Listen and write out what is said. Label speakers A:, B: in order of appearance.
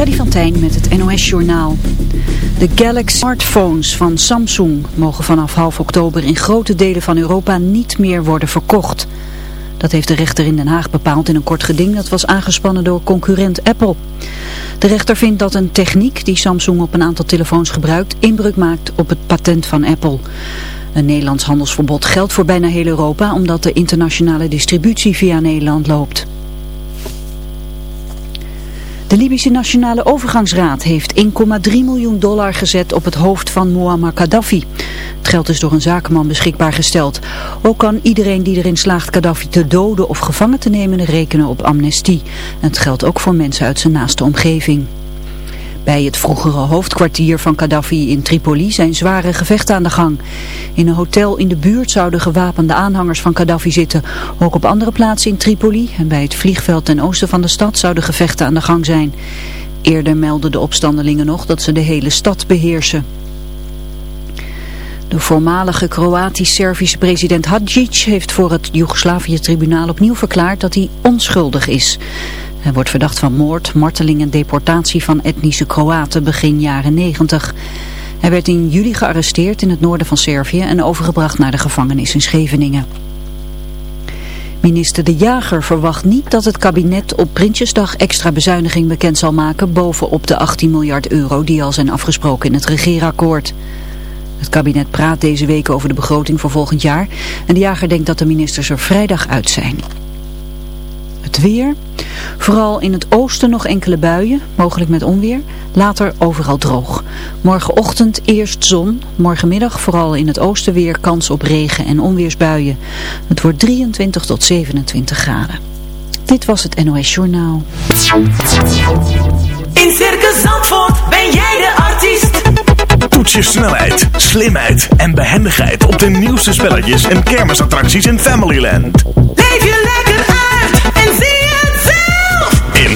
A: Freddy van Tijn met het NOS-journaal. De Galaxy smartphones van Samsung mogen vanaf half oktober in grote delen van Europa niet meer worden verkocht. Dat heeft de rechter in Den Haag bepaald in een kort geding dat was aangespannen door concurrent Apple. De rechter vindt dat een techniek die Samsung op een aantal telefoons gebruikt inbreuk maakt op het patent van Apple. Een Nederlands handelsverbod geldt voor bijna heel Europa omdat de internationale distributie via Nederland loopt. De Libische Nationale Overgangsraad heeft 1,3 miljoen dollar gezet op het hoofd van Muammar Gaddafi. Het geld is door een zakenman beschikbaar gesteld. Ook kan iedereen die erin slaagt Gaddafi te doden of gevangen te nemen rekenen op amnestie. het geldt ook voor mensen uit zijn naaste omgeving. Bij het vroegere hoofdkwartier van Gaddafi in Tripoli zijn zware gevechten aan de gang. In een hotel in de buurt zouden gewapende aanhangers van Gaddafi zitten. Ook op andere plaatsen in Tripoli en bij het vliegveld ten oosten van de stad zouden gevechten aan de gang zijn. Eerder meldden de opstandelingen nog dat ze de hele stad beheersen. De voormalige Kroatisch-Servische president Hadjic heeft voor het Joegoslavië-tribunaal opnieuw verklaard dat hij onschuldig is. Hij wordt verdacht van moord, marteling en deportatie van etnische Kroaten begin jaren 90. Hij werd in juli gearresteerd in het noorden van Servië en overgebracht naar de gevangenis in Scheveningen. Minister De Jager verwacht niet dat het kabinet op Prinsjesdag extra bezuiniging bekend zal maken bovenop de 18 miljard euro die al zijn afgesproken in het regeerakkoord. Het kabinet praat deze week over de begroting voor volgend jaar en De Jager denkt dat de ministers er vrijdag uit zijn. Het weer. Vooral in het oosten nog enkele buien, mogelijk met onweer. Later overal droog. Morgenochtend eerst zon. Morgenmiddag vooral in het oosten weer kans op regen en onweersbuien. Het wordt 23 tot 27 graden. Dit was het NOS Journaal.
B: In Circus Zandvoort ben jij de artiest.
C: Toets je snelheid, slimheid en behendigheid op de nieuwste spelletjes en kermisattracties in Familyland.
B: Leef je lekker uit